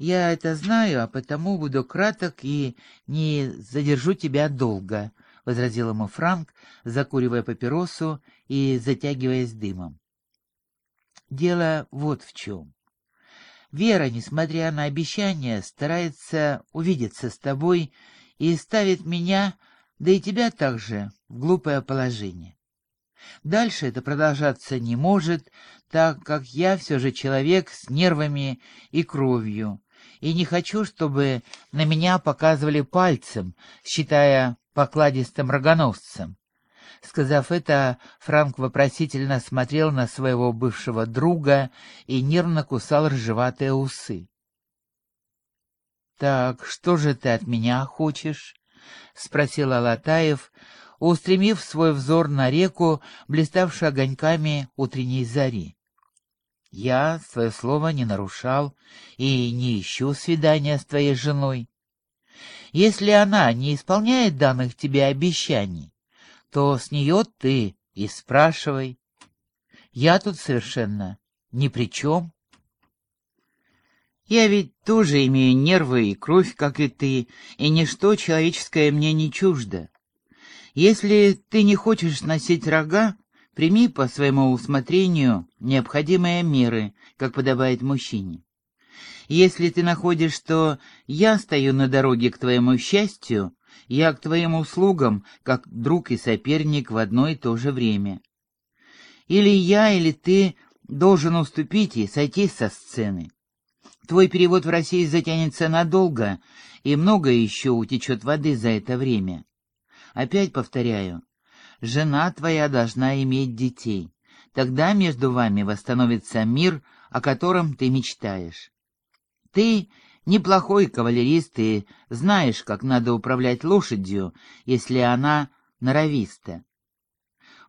Я это знаю, а потому буду краток и не задержу тебя долго, — возразил ему Франк, закуривая папиросу и затягиваясь дымом. Дело вот в чем. Вера, несмотря на обещания, старается увидеться с тобой и ставит меня, да и тебя также, в глупое положение. Дальше это продолжаться не может, так как я все же человек с нервами и кровью, и не хочу, чтобы на меня показывали пальцем, считая покладистым рогоносцем. Сказав это, Франк вопросительно смотрел на своего бывшего друга и нервно кусал ржеватые усы. «Так, что же ты от меня хочешь?» — спросил Алатаев, устремив свой взор на реку, блиставшую огоньками утренней зари. Я свое слово не нарушал и не ищу свидания с твоей женой. Если она не исполняет данных тебе обещаний, то с нее ты и спрашивай. Я тут совершенно ни при чем. Я ведь тоже имею нервы и кровь, как и ты, и ничто человеческое мне не чуждо. Если ты не хочешь носить рога, Прими по своему усмотрению необходимые меры, как подобает мужчине. Если ты находишь, что я стою на дороге к твоему счастью, я к твоим услугам, как друг и соперник в одно и то же время. Или я, или ты должен уступить и сойти со сцены. Твой перевод в России затянется надолго, и много еще утечет воды за это время. Опять повторяю, жена твоя должна иметь детей. Тогда между вами восстановится мир, о котором ты мечтаешь. Ты неплохой кавалерист и знаешь, как надо управлять лошадью, если она норовиста.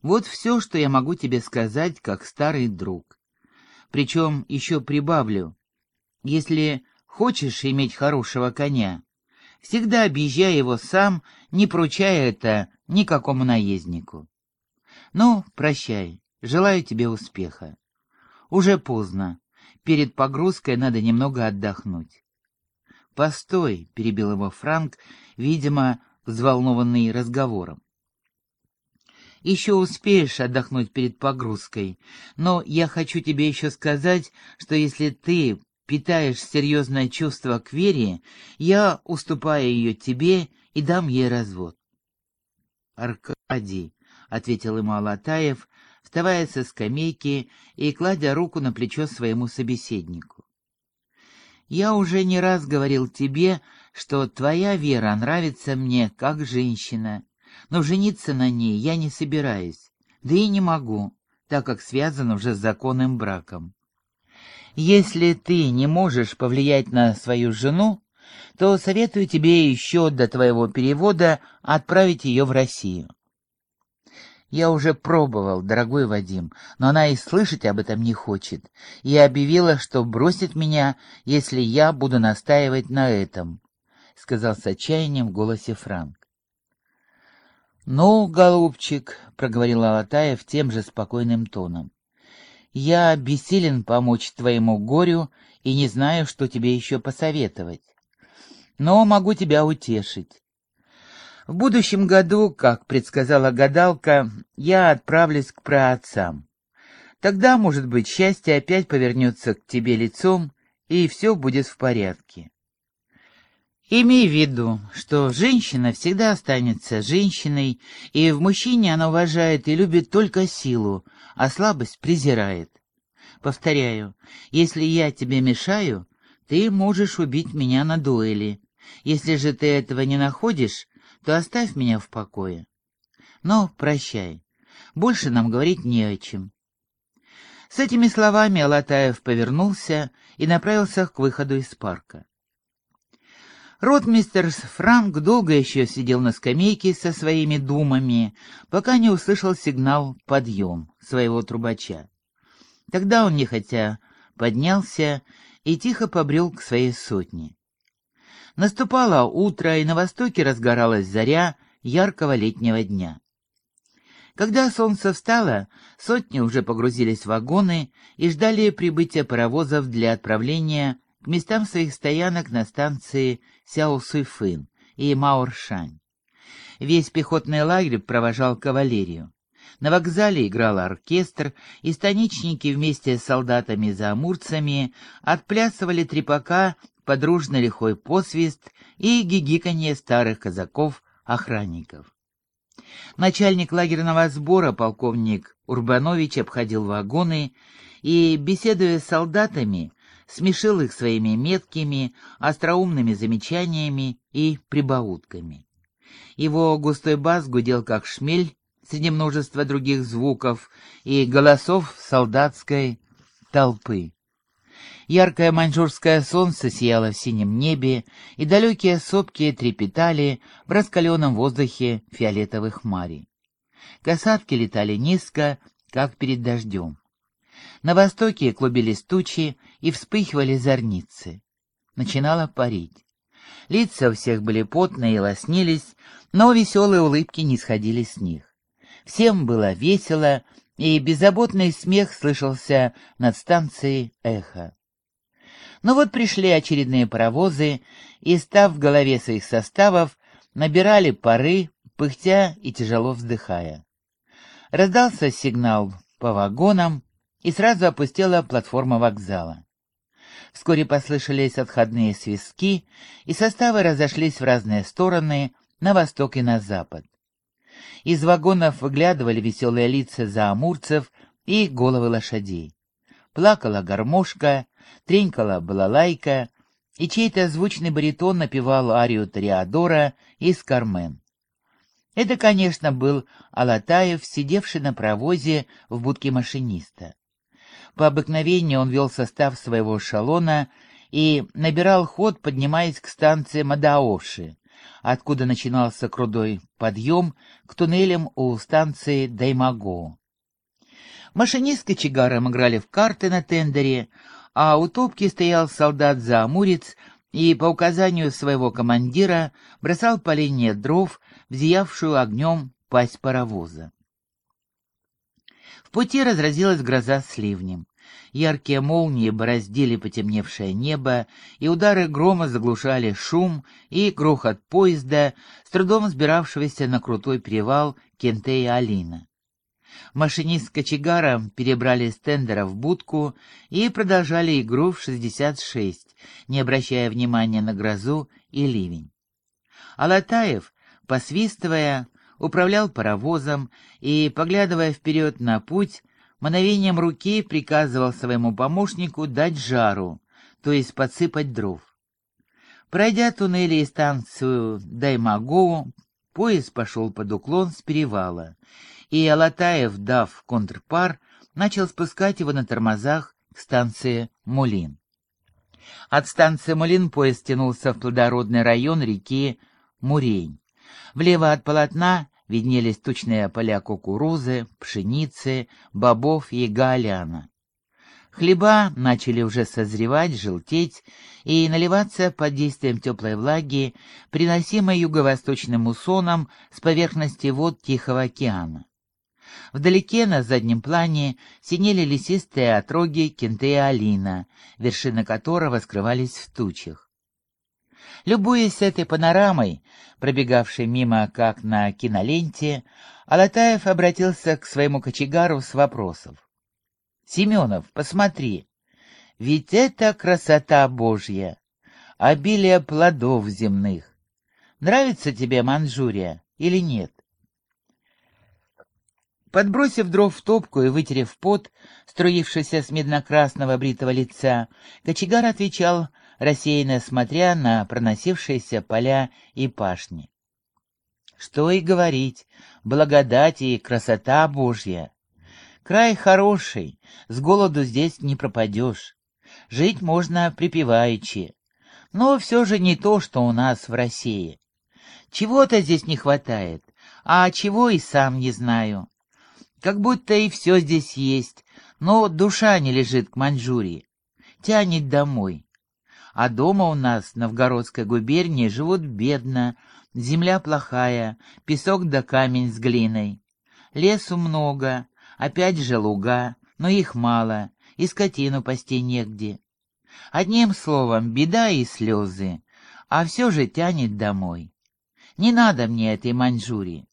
Вот все, что я могу тебе сказать, как старый друг. Причем еще прибавлю. Если хочешь иметь хорошего коня, всегда объезжай его сам, не поручая это никакому наезднику. Ну, прощай, желаю тебе успеха. Уже поздно, перед погрузкой надо немного отдохнуть. «Постой», — перебил его Франк, видимо, взволнованный разговором. «Еще успеешь отдохнуть перед погрузкой, но я хочу тебе еще сказать, что если ты питаешь серьезное чувство к Вере, я уступаю ее тебе и дам ей развод. Аркадий, — ответил ему Алатаев, вставая со скамейки и кладя руку на плечо своему собеседнику. «Я уже не раз говорил тебе, что твоя вера нравится мне как женщина, но жениться на ней я не собираюсь, да и не могу, так как связан уже с законным браком. Если ты не можешь повлиять на свою жену, то советую тебе еще до твоего перевода отправить ее в Россию. Я уже пробовал, дорогой Вадим, но она и слышать об этом не хочет, и объявила, что бросит меня, если я буду настаивать на этом, — сказал с отчаянием в голосе Франк. — Ну, голубчик, — проговорил Алатаев тем же спокойным тоном, — я бессилен помочь твоему горю и не знаю, что тебе еще посоветовать но могу тебя утешить. В будущем году, как предсказала гадалка, я отправлюсь к праотцам. Тогда, может быть, счастье опять повернется к тебе лицом, и все будет в порядке. Имей в виду, что женщина всегда останется женщиной, и в мужчине она уважает и любит только силу, а слабость презирает. Повторяю, если я тебе мешаю, ты можешь убить меня на дуэли, если же ты этого не находишь, то оставь меня в покое. Но прощай. Больше нам говорить не о чем. С этими словами Алатаев повернулся и направился к выходу из парка. Ротмистер Франк долго еще сидел на скамейке со своими думами, пока не услышал сигнал «подъем» своего трубача. Тогда он нехотя поднялся и тихо побрел к своей сотне. Наступало утро, и на востоке разгоралась заря яркого летнего дня. Когда солнце встало, сотни уже погрузились в вагоны и ждали прибытия паровозов для отправления к местам своих стоянок на станции Сяо-Суйфын и Маоршань. Весь пехотный лагерь провожал кавалерию. На вокзале играл оркестр, и станичники вместе с солдатами-заамурцами отплясывали трепака подружно лихой посвист и гигиканье старых казаков-охранников. Начальник лагерного сбора, полковник Урбанович, обходил вагоны и, беседуя с солдатами, смешил их своими меткими, остроумными замечаниями и прибаутками. Его густой бас гудел как шмель среди множества других звуков и голосов солдатской толпы. Яркое маньчжурское солнце сияло в синем небе, и далекие сопки трепетали в раскаленном воздухе фиолетовых марий. Касатки летали низко, как перед дождем. На востоке клубились тучи и вспыхивали зорницы. Начинало парить. Лица у всех были потные и лоснились, но веселые улыбки не сходили с них. Всем было весело, и беззаботный смех слышался над станцией эхо. Но вот пришли очередные паровозы, и, став в голове своих составов, набирали пары, пыхтя и тяжело вздыхая. Раздался сигнал по вагонам, и сразу опустела платформа вокзала. Вскоре послышались отходные свистки, и составы разошлись в разные стороны, на восток и на запад. Из вагонов выглядывали веселые лица заамурцев и головы лошадей. Плакала гармошка, тренькала балалайка, и чей-то звучный баритон напевал арию Тореадора из «Кармен». Это, конечно, был Алатаев, сидевший на провозе в будке машиниста. По обыкновению он вел состав своего эшелона и набирал ход, поднимаясь к станции Мадаоши, откуда начинался крудой подъем к туннелям у станции Даймаго. Машинист кочегаром играли в карты на тендере, а у топки стоял солдат-заамурец и по указанию своего командира бросал поленья дров в зиявшую огнем пасть паровоза. В пути разразилась гроза с ливнем. Яркие молнии бороздили потемневшее небо, и удары грома заглушали шум и грохот поезда, с трудом сбиравшегося на крутой перевал Кентея-Алина. Машинист с кочегаром перебрали с тендера в будку и продолжали игру в 66, не обращая внимания на грозу и ливень. Алатаев, посвистывая, управлял паровозом и, поглядывая вперед на путь, мановением руки приказывал своему помощнику дать жару, то есть подсыпать дров. Пройдя туннели и станцию Даймагоу, поезд пошел под уклон с перевала, и Алатаев, дав контрпар, начал спускать его на тормозах к станции Мулин. От станции Мулин поезд тянулся в плодородный район реки Мурень. Влево от полотна виднелись тучные поля кукурузы, пшеницы, бобов и гаоляна. Хлеба начали уже созревать, желтеть и наливаться под действием теплой влаги, приносимой юго-восточным муссоном с поверхности вод Тихого океана. Вдалеке на заднем плане синели лесистые отроги Кентея-Алина, вершины которого скрывались в тучах. Любуясь этой панорамой, пробегавшей мимо как на киноленте, Алатаев обратился к своему кочегару с вопросом. «Семенов, посмотри, ведь это красота Божья, обилие плодов земных. Нравится тебе Манчжурия или нет?» Подбросив дров в топку и вытерев пот, струившийся с медно-красного бритого лица, кочегар отвечал, рассеянно смотря на проносившиеся поля и пашни. Что и говорить, благодать и красота Божья. Край хороший, с голоду здесь не пропадешь. Жить можно припеваючи, но все же не то, что у нас в России. Чего-то здесь не хватает, а чего и сам не знаю. Как будто и все здесь есть, но душа не лежит к Маньчжурии. Тянет домой. А дома у нас, в Новгородской губернии, живут бедно, земля плохая, песок да камень с глиной. Лесу много, опять же луга, но их мало, и скотину пасти негде. Одним словом, беда и слезы, а все же тянет домой. Не надо мне этой Маньчжурии.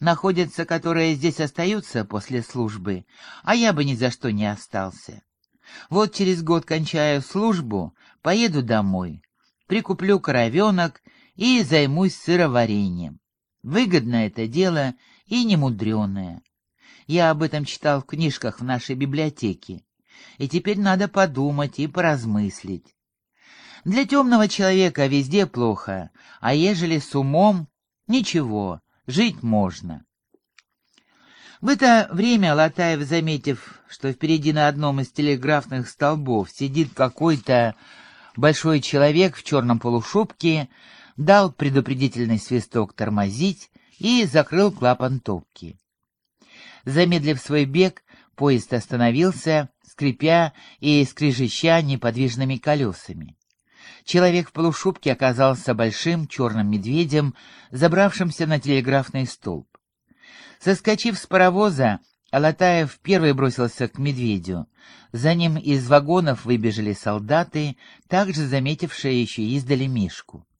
Находятся, которые здесь остаются после службы, а я бы ни за что не остался. Вот через год кончаю службу, поеду домой, прикуплю коровенок и займусь сыроварением. Выгодно это дело и немудреное. Я об этом читал в книжках в нашей библиотеке. И теперь надо подумать и поразмыслить. Для темного человека везде плохо, а ежели с умом — ничего, жить можно. В это время Латаев, заметив, что впереди на одном из телеграфных столбов сидит какой-то большой человек в черном полушубке, дал предупредительный свисток тормозить и закрыл клапан топки. Замедлив свой бег, поезд остановился, скрипя и скрежеща неподвижными колесами. Человек в полушубке оказался большим черным медведем, забравшимся на телеграфный столб. Соскочив с паровоза, Алатаев первый бросился к медведю. За ним из вагонов выбежали солдаты, также заметившие еще издали Мишку.